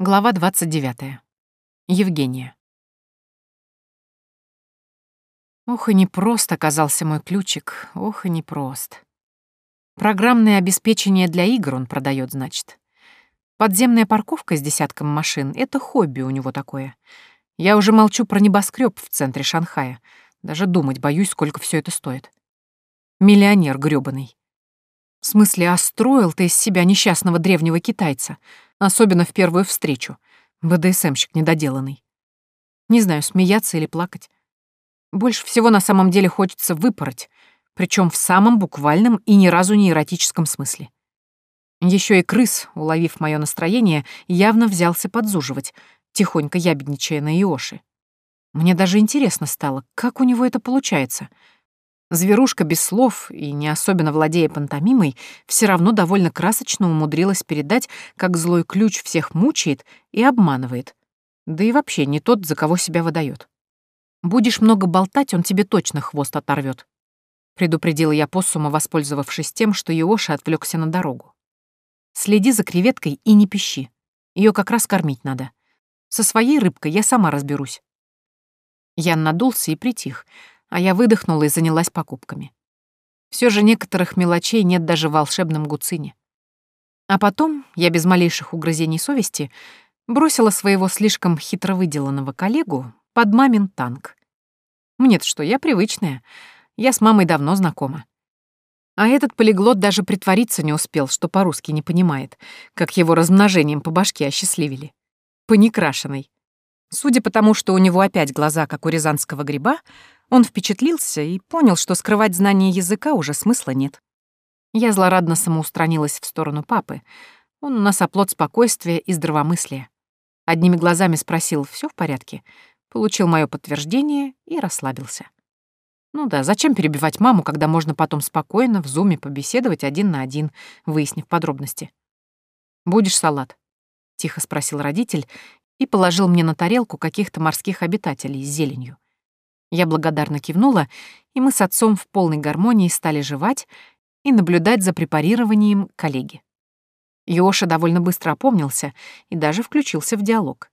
Глава 29. Евгения. Ох, и непрост оказался мой ключик, ох, и непрост. Программное обеспечение для игр он продает, значит. Подземная парковка с десятком машин — это хобби у него такое. Я уже молчу про небоскреб в центре Шанхая. Даже думать боюсь, сколько все это стоит. Миллионер грёбаный. В смысле, а строил ты из себя несчастного древнего китайца — Особенно в первую встречу. БДСМщик недоделанный. Не знаю, смеяться или плакать. Больше всего на самом деле хочется выпороть, причем в самом буквальном и ни разу не эротическом смысле. Еще и крыс, уловив мое настроение, явно взялся подзуживать, тихонько ябедничая на Иоши. Мне даже интересно стало, как у него это получается — Зверушка без слов и не особенно владея пантомимой, все равно довольно красочно умудрилась передать, как злой ключ всех мучает и обманывает. Да и вообще не тот, за кого себя выдает. Будешь много болтать, он тебе точно хвост оторвет. Предупредила я Поссума, воспользовавшись тем, что Иоша отвлекся на дорогу. Следи за креветкой и не пищи. Ее как раз кормить надо. Со своей рыбкой я сама разберусь. Ян надулся и притих, а я выдохнула и занялась покупками. Все же некоторых мелочей нет даже в волшебном гуцине. А потом я без малейших угрызений совести бросила своего слишком хитро выделанного коллегу под мамин танк. Мне-то что, я привычная. Я с мамой давно знакома. А этот полиглот даже притвориться не успел, что по-русски не понимает, как его размножением по башке осчастливили. По некрашенной. Судя по тому, что у него опять глаза, как у рязанского гриба, он впечатлился и понял, что скрывать знание языка уже смысла нет. Я злорадно самоустранилась в сторону папы. Он у нас оплот спокойствия и здравомыслия. Одними глазами спросил, все в порядке, получил мое подтверждение и расслабился. Ну да, зачем перебивать маму, когда можно потом спокойно в зуме побеседовать один на один, выяснив подробности? «Будешь салат?» — тихо спросил родитель и положил мне на тарелку каких-то морских обитателей с зеленью. Я благодарно кивнула, и мы с отцом в полной гармонии стали жевать и наблюдать за препарированием коллеги. Йоша довольно быстро опомнился и даже включился в диалог.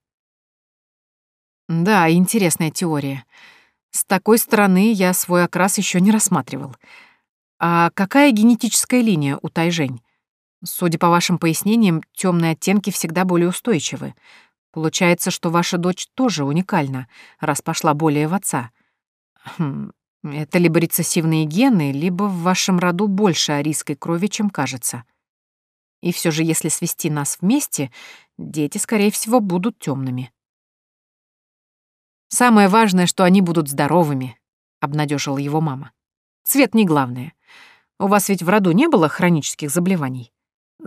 Да, интересная теория. С такой стороны я свой окрас еще не рассматривал. А какая генетическая линия у Тайжень? Судя по вашим пояснениям, темные оттенки всегда более устойчивы. Получается, что ваша дочь тоже уникальна, раз пошла более в отца — Хм, это либо рецессивные гены, либо в вашем роду больше арийской крови, чем кажется. И все же, если свести нас вместе, дети, скорее всего, будут темными. Самое важное, что они будут здоровыми, обнадежила его мама. Цвет не главное. У вас ведь в роду не было хронических заболеваний.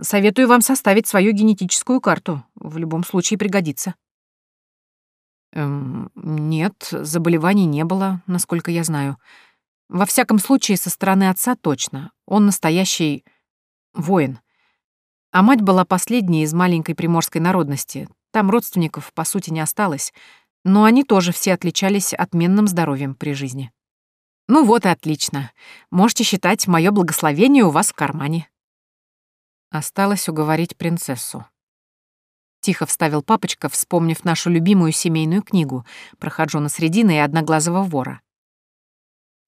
Советую вам составить свою генетическую карту. В любом случае пригодится. Эм, нет, заболеваний не было, насколько я знаю. Во всяком случае, со стороны отца точно. Он настоящий воин. А мать была последней из маленькой приморской народности. Там родственников, по сути, не осталось. Но они тоже все отличались отменным здоровьем при жизни. Ну вот и отлично. Можете считать мое благословение у вас в кармане. Осталось уговорить принцессу. Тихо вставил папочка, вспомнив нашу любимую семейную книгу «Прохожу на средины и одноглазого вора».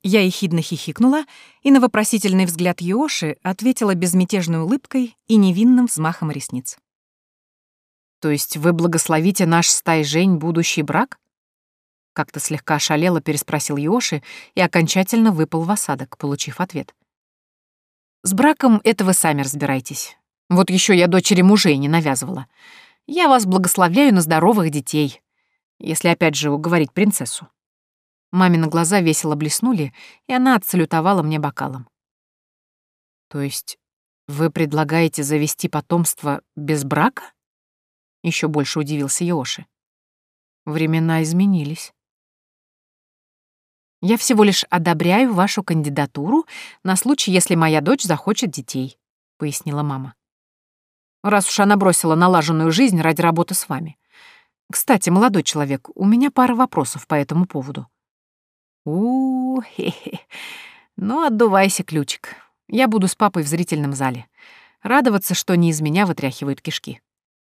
Я ехидно хихикнула и на вопросительный взгляд Йоши ответила безмятежной улыбкой и невинным взмахом ресниц. «То есть вы благословите наш стай Жень будущий брак?» Как-то слегка ошалело переспросил Йоши и окончательно выпал в осадок, получив ответ. «С браком это вы сами разбирайтесь. Вот еще я дочери мужей не навязывала. Я вас благословляю на здоровых детей, если опять же уговорить принцессу». Мамины глаза весело блеснули, и она отсалютовала мне бокалом. «То есть вы предлагаете завести потомство без брака?» Еще больше удивился Йоши. Времена изменились. Я всего лишь одобряю вашу кандидатуру на случай, если моя дочь захочет детей, пояснила мама раз уж она бросила налаженную жизнь ради работы с вами. Кстати, молодой человек, у меня пара вопросов по этому поводу. у хе хе Ну, отдувайся, ключик. Я буду с папой в зрительном зале. Радоваться, что не из меня вытряхивают кишки.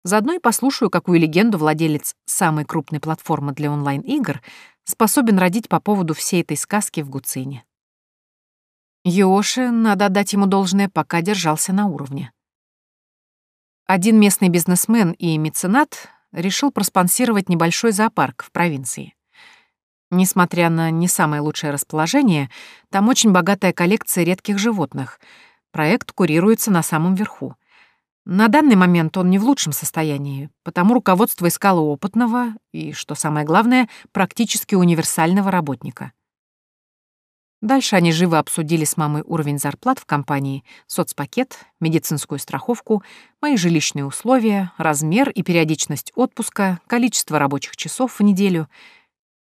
Заодно и послушаю, какую легенду владелец самой крупной платформы для онлайн-игр способен родить по поводу всей этой сказки в Гуцине. Йоши, надо отдать ему должное, пока держался на уровне. Один местный бизнесмен и меценат решил проспонсировать небольшой зоопарк в провинции. Несмотря на не самое лучшее расположение, там очень богатая коллекция редких животных. Проект курируется на самом верху. На данный момент он не в лучшем состоянии, потому руководство искало опытного и, что самое главное, практически универсального работника. Дальше они живо обсудили с мамой уровень зарплат в компании, соцпакет, медицинскую страховку, мои жилищные условия, размер и периодичность отпуска, количество рабочих часов в неделю.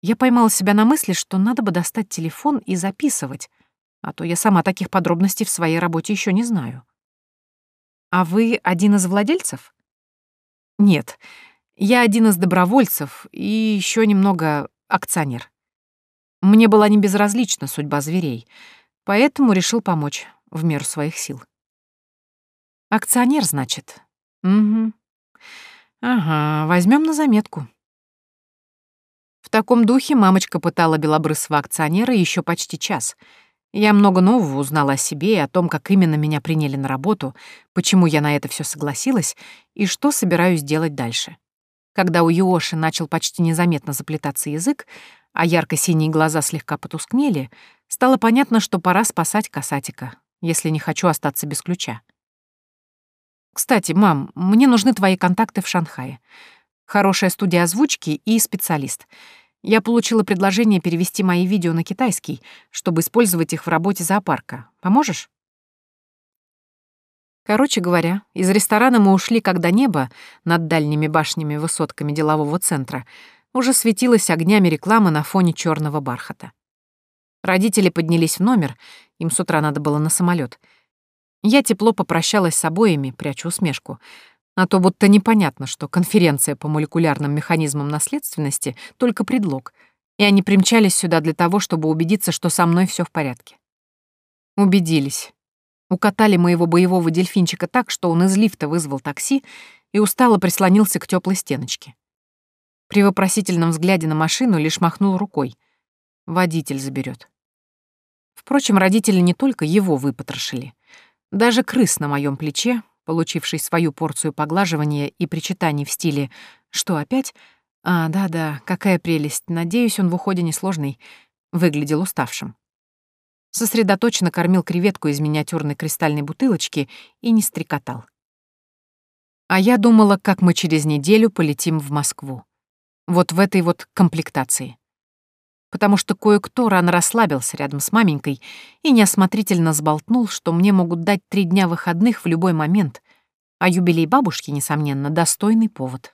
Я поймала себя на мысли, что надо бы достать телефон и записывать, а то я сама таких подробностей в своей работе еще не знаю. «А вы один из владельцев?» «Нет, я один из добровольцев и еще немного акционер. Мне была не безразлична судьба зверей, поэтому решил помочь в меру своих сил». «Акционер, значит?» «Угу. Ага, возьмем на заметку». В таком духе мамочка пытала белобрысого акционера еще почти час — я много нового узнала о себе и о том, как именно меня приняли на работу, почему я на это все согласилась и что собираюсь делать дальше. Когда у Йоши начал почти незаметно заплетаться язык, а ярко-синие глаза слегка потускнели, стало понятно, что пора спасать касатика, если не хочу остаться без ключа. «Кстати, мам, мне нужны твои контакты в Шанхае. Хорошая студия озвучки и специалист — я получила предложение перевести мои видео на китайский, чтобы использовать их в работе зоопарка. Поможешь? Короче говоря, из ресторана мы ушли, когда небо над дальними башнями-высотками делового центра уже светилось огнями рекламы на фоне черного бархата. Родители поднялись в номер, им с утра надо было на самолет. Я тепло попрощалась с обоими, прячу усмешку — а то будто непонятно, что конференция по молекулярным механизмам наследственности — только предлог, и они примчались сюда для того, чтобы убедиться, что со мной все в порядке. Убедились. Укатали моего боевого дельфинчика так, что он из лифта вызвал такси и устало прислонился к теплой стеночке. При вопросительном взгляде на машину лишь махнул рукой. Водитель заберет. Впрочем, родители не только его выпотрошили. Даже крыс на моем плече получивший свою порцию поглаживания и причитаний в стиле «Что опять?» «А, да-да, какая прелесть. Надеюсь, он в уходе несложный», выглядел уставшим. Сосредоточенно кормил креветку из миниатюрной кристальной бутылочки и не стрекотал. А я думала, как мы через неделю полетим в Москву. Вот в этой вот комплектации. Потому что кое-кто рано расслабился рядом с маменькой и неосмотрительно сболтнул, что мне могут дать три дня выходных в любой момент, а юбилей бабушки, несомненно, достойный повод.